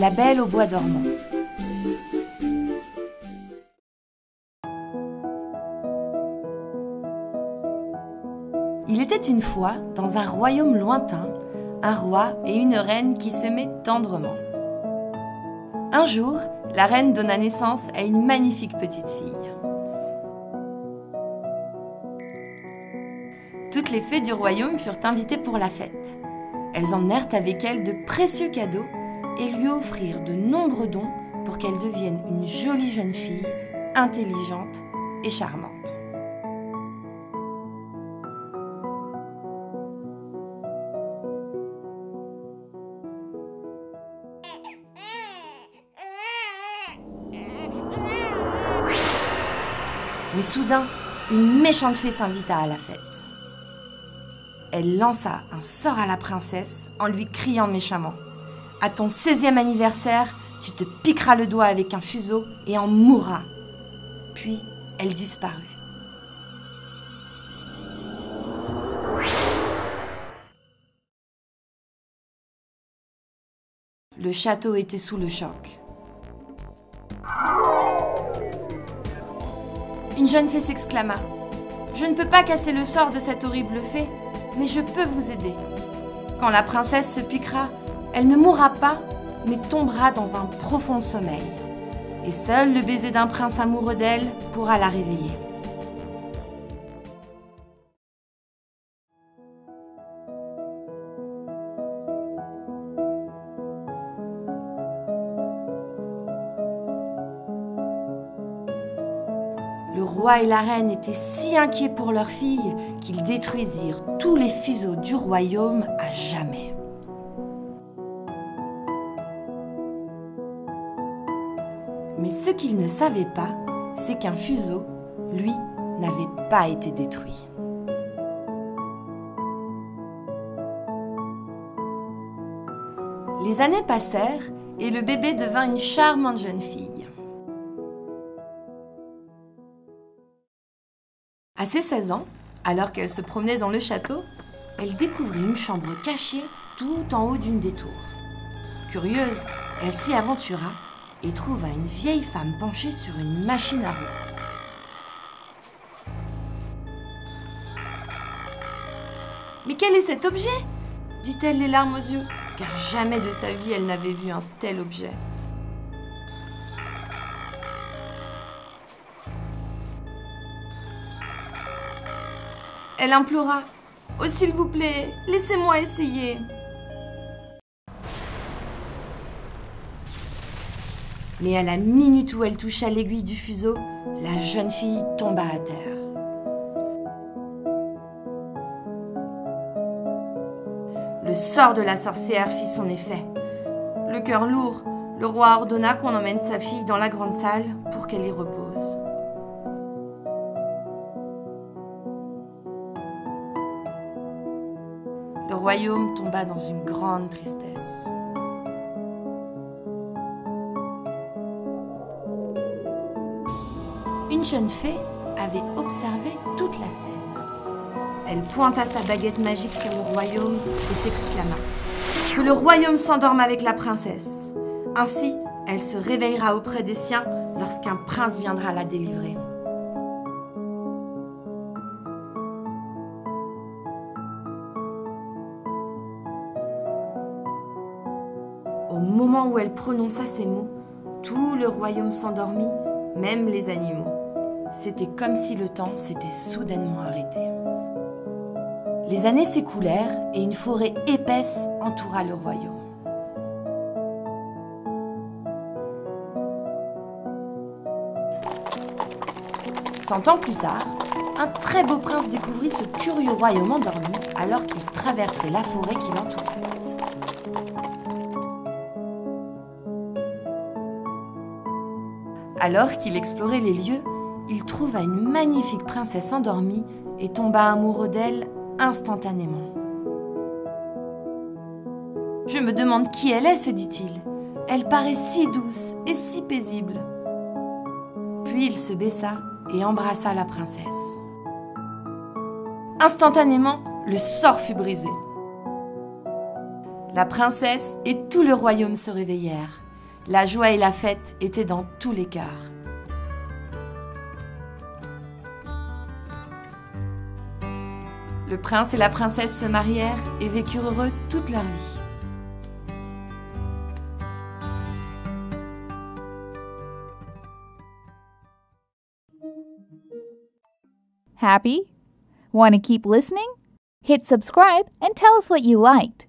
La Belle au bois dormant. Il était une fois, dans un royaume lointain, un roi et une reine qui s'aimaient tendrement. Un jour, la reine donna naissance à une magnifique petite fille. Toutes les fées du royaume furent invitées pour la fête. Elles emmenèrent avec elles de précieux cadeaux et lui offrirent de nombreux dons pour qu'elle devienne une jolie jeune fille, intelligente et charmante. Mais soudain, une méchante fée s'invita à la fête. Elle lança un sort à la princesse en lui criant méchamment À ton 16e anniversaire, tu te piqueras le doigt avec un fuseau et en mourras. Puis elle disparut. Le château était sous le choc. Une jeune fée s'exclama Je ne peux pas casser le sort de cette horrible fée, mais je peux vous aider. Quand la princesse se piquera, elle ne mourra pas, mais tombera dans un profond sommeil. Et seul le baiser d'un prince amoureux d'elle pourra la réveiller. Le roi et la reine étaient si inquiets pour leur fille qu'ils détruisirent tous les fuseaux du royaume à jamais. Mais ce qu'ils ne savaient pas, c'est qu'un fuseau, lui, n'avait pas été détruit. Les années passèrent et le bébé devint une charmante jeune fille. À ses 16 ans, alors qu'elle se promenait dans le château, elle découvrit une chambre cachée tout en haut d'une des tours. Curieuse, elle s'y aventura et trouva une vieille femme penchée sur une machine à roues. Mais quel est cet objet? dit-elle les larmes aux yeux, car jamais de sa vie elle n'avait vu un tel objet. Elle implora Oh, s'il vous plaît, laissez-moi essayer. Mais à la minute où elle toucha l'aiguille du fuseau, la jeune fille tomba à terre. Le sort de la sorcière fit son effet. Le cœur lourd, le roi ordonna qu'on emmène sa fille dans la grande salle pour qu'elle y repose. Le royaume tomba dans une grande tristesse. Une jeune fée avait observé toute la scène. Elle pointa sa baguette magique sur le royaume et s'exclama Que le royaume s'endorme avec la princesse. Ainsi, elle se réveillera auprès des siens lorsqu'un prince viendra la délivrer. Au moment où elle prononça ces mots, tout le royaume s'endormit, même les animaux. C'était comme si le temps s'était soudainement arrêté. Les années s'écoulèrent et une forêt épaisse entoura le royaume. Cent ans plus tard, un très beau prince découvrit ce curieux royaume endormi alors qu'il traversait la forêt qui l'entourait. Alors qu'il explorait les lieux, il trouva une magnifique princesse endormie et tomba amoureux d'elle instantanément. Je me demande qui elle est, se dit-il. Elle paraît si douce et si paisible. Puis il se baissa et embrassa la princesse. Instantanément, le sort fut brisé. La princesse et tout le royaume se réveillèrent. La joie et la fête étaient dans tous les cœurs. Le prince et la princesse se marièrent et vécurent heureux toute leur vie. Happy? Want to keep listening? Hit subscribe and tell us what you liked.